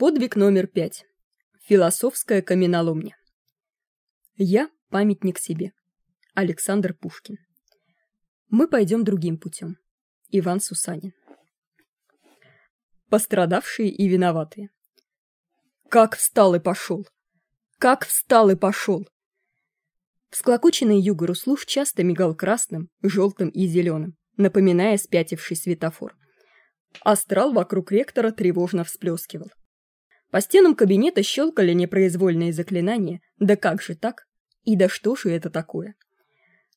Подвиг номер пять. Философская каменоломня. Я – памятник себе. Александр Пушкин. Мы пойдем другим путем. Иван Сусанин. Пострадавшие и виноватые. Как встал и пошел! Как встал и пошел! Всклокоченный югору слух часто мигал красным, желтым и зеленым, напоминая спятивший светофор. Астрал вокруг ректора тревожно всплескивал. По стенам кабинета щелкали непроизвольные заклинания, да как же так? И да что же это такое?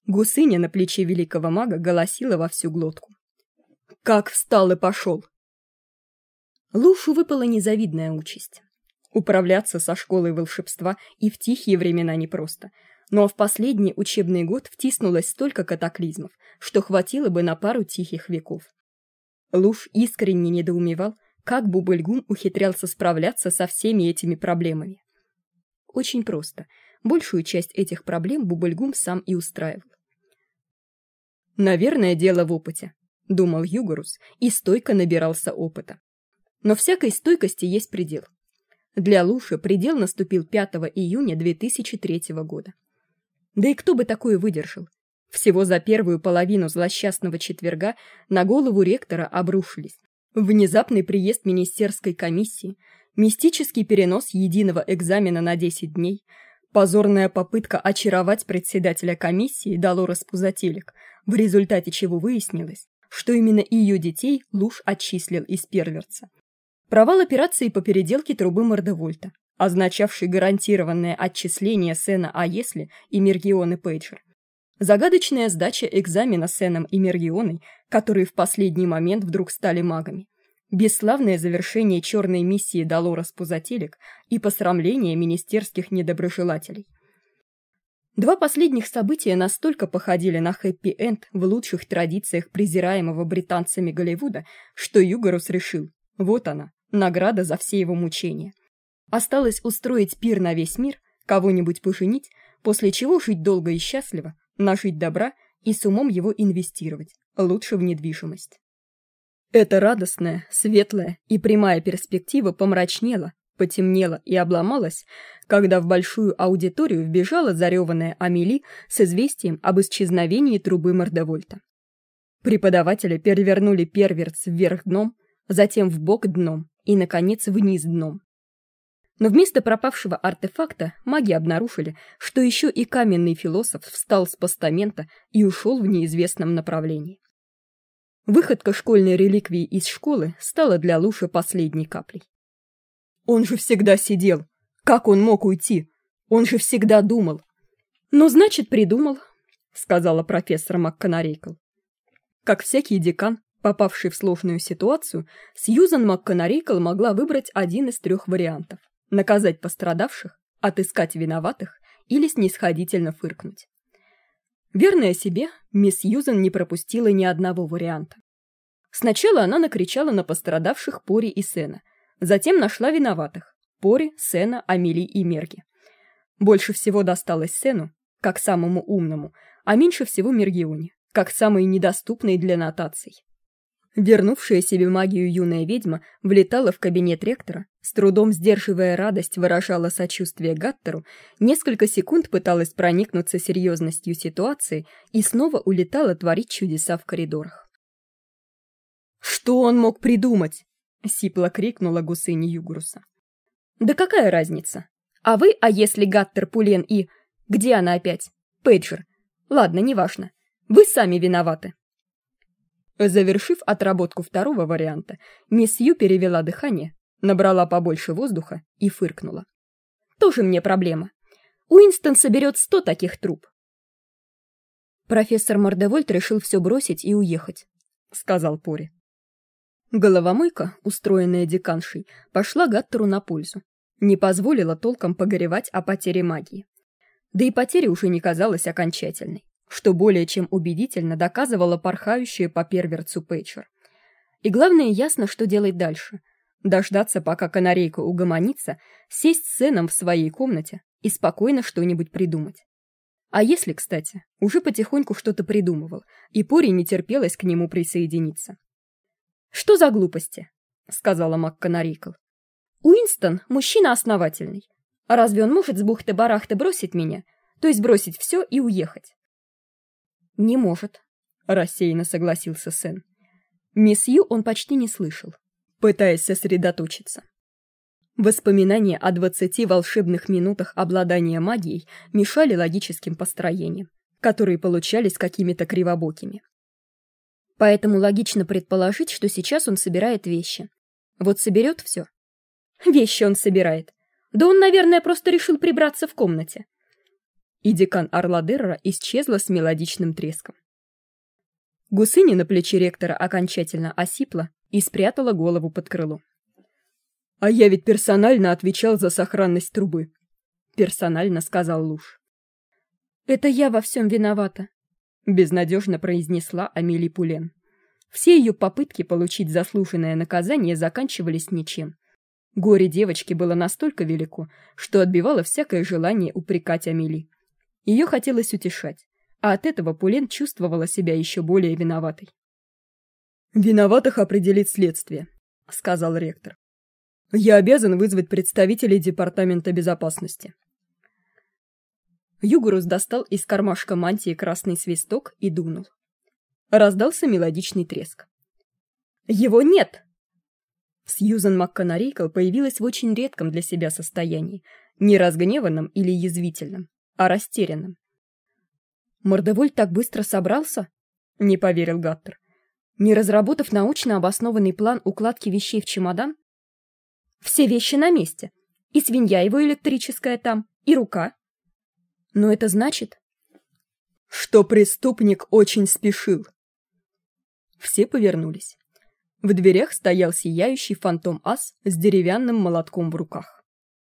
Гусыня на плече великого мага голосила во всю глотку. «Как встал и пошел!» Лушу выпала незавидная участь. Управляться со школой волшебства и в тихие времена непросто, но в последний учебный год втиснулось столько катаклизмов, что хватило бы на пару тихих веков. Луж искренне недоумевал, как Бубыльгум ухитрялся справляться со всеми этими проблемами. Очень просто. Большую часть этих проблем Бубыльгум сам и устраивал. «Наверное, дело в опыте», — думал Югорус и стойко набирался опыта. Но всякой стойкости есть предел. Для Луши предел наступил 5 июня 2003 года. Да и кто бы такое выдержал? Всего за первую половину злосчастного четверга на голову ректора обрушились Внезапный приезд министерской комиссии, мистический перенос единого экзамена на 10 дней, позорная попытка очаровать председателя комиссии Долорес Пузателек, в результате чего выяснилось, что именно ее детей Луж отчислил из перверца. Провал операции по переделке трубы Мордевольта, означавший гарантированное отчисление Сена А если и Мергионы Пейджер – Загадочная сдача экзамена с Эном и Мергионой, которые в последний момент вдруг стали магами. Бесславное завершение черной миссии Долорес Пузателек и посрамление министерских недоброжелателей. Два последних события настолько походили на хэппи-энд в лучших традициях презираемого британцами Голливуда, что Югорус решил, вот она, награда за все его мучения. Осталось устроить пир на весь мир, кого-нибудь поженить, после чего жить долго и счастливо, нажить добра и с умом его инвестировать, лучше в недвижимость. Эта радостная, светлая и прямая перспектива помрачнела, потемнела и обломалась, когда в большую аудиторию вбежала зареванная Амели с известием об исчезновении трубы Мордовольта. Преподаватели перевернули перверц вверх дном, затем в бок дном и, наконец, вниз дном. Но вместо пропавшего артефакта маги обнаружили, что еще и каменный философ встал с постамента и ушел в неизвестном направлении. Выходка школьной реликвии из школы стала для Луши последней каплей. «Он же всегда сидел! Как он мог уйти? Он же всегда думал!» «Ну, значит, придумал», — сказала профессор МакКонарейкл. Как всякий декан, попавший в сложную ситуацию, Сьюзан МакКонарейкл могла выбрать один из трех вариантов наказать пострадавших, отыскать виноватых или снисходительно фыркнуть. Верная себе, мисс Юзен не пропустила ни одного варианта. Сначала она накричала на пострадавших Пори и Сена, затем нашла виноватых – Пори, Сена, Амели и Мерги. Больше всего досталось Сену, как самому умному, а меньше всего Мергионе, как самой недоступной для нотаций. Вернувшая себе магию юная ведьма влетала в кабинет ректора, с трудом сдерживая радость, выражала сочувствие Гаттеру, несколько секунд пыталась проникнуться серьезностью ситуации и снова улетала творить чудеса в коридорах. «Что он мог придумать?» — сипло крикнула гусыня Югуруса. «Да какая разница? А вы, а если Гаттер, Пулен и... Где она опять? Пейджер. Ладно, неважно. Вы сами виноваты». Завершив отработку второго варианта, мисс Ю перевела дыхание, набрала побольше воздуха и фыркнула. «Тоже мне проблема. Уинстон соберет сто таких труб». Профессор Мордевольт решил все бросить и уехать, сказал Пори. Головомойка, устроенная деканшей, пошла Гаттеру на пользу. Не позволила толком погоревать о потере магии. Да и потеря уже не казалась окончательной что более чем убедительно доказывало порхающее по перверцу Пейчер. И главное, ясно, что делать дальше. Дождаться, пока канарейка угомонится, сесть с сыном в своей комнате и спокойно что-нибудь придумать. А если, кстати, уже потихоньку что-то придумывал, и Пори не терпелось к нему присоединиться. «Что за глупости?» — сказала МакКонарейкл. Уинстон – мужчина основательный. А разве он может с бухты-барахты бросить меня? То есть бросить все и уехать? Не может, рассеянно согласился Сен. Мисс Ю он почти не слышал, пытаясь сосредоточиться. Воспоминания о двадцати волшебных минутах обладания магией мешали логическим построениям, которые получались какими-то кривобокими. Поэтому логично предположить, что сейчас он собирает вещи. Вот соберет все. Вещи он собирает. Да он, наверное, просто решил прибраться в комнате. И декан Орладерра исчезла с мелодичным треском. Гусыня на плече ректора окончательно осипла и спрятала голову под крыло. «А я ведь персонально отвечал за сохранность трубы», — персонально сказал Луж. «Это я во всем виновата», — безнадежно произнесла Амели Пулен. Все ее попытки получить заслуженное наказание заканчивались ничем. Горе девочки было настолько велико, что отбивало всякое желание упрекать Амели. Ее хотелось утешать, а от этого Пулен чувствовала себя еще более виноватой. «Виноватых определит следствие», — сказал ректор. «Я обязан вызвать представителей Департамента безопасности». Югурус достал из кармашка мантии красный свисток и дунул. Раздался мелодичный треск. «Его нет!» Сьюзан МакКонарейкл появилась в очень редком для себя состоянии, не разгневанном или язвительном, а растерянном. «Мордоволь так быстро собрался?» — не поверил Гаттер. «Не разработав научно обоснованный план укладки вещей в чемодан?» «Все вещи на месте. И свинья его электрическая там, и рука. Но это значит...» «Что преступник очень спешил». Все повернулись. В дверях стоял сияющий фантом-ас с деревянным молотком в руках.